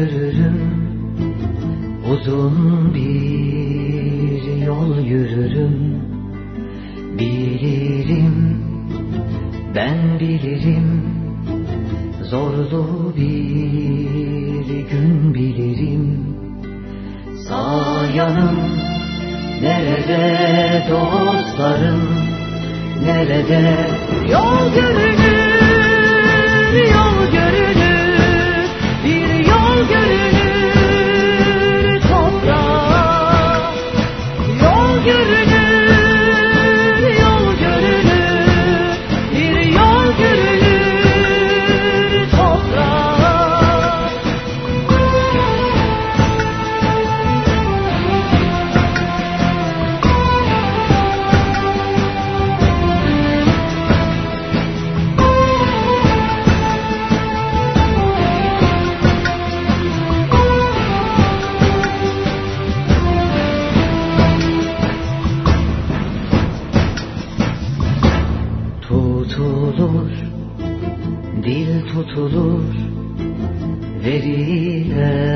yürürüm. Uzun bir yol yürürüm. Bilirim ben bilirim. Zorlu bir gün bilirim. Sayanım nerede dostlarım? Nerede yol yürürüm? Dil tutulur Verilen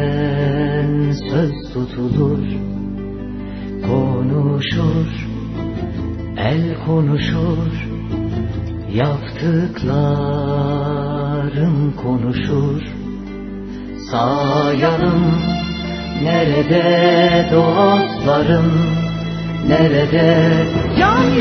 söz tutulur. Konuşur, el konuşur Yaptıklarım konuşur. Sağ yanım nerede dostlarım Nerede Yan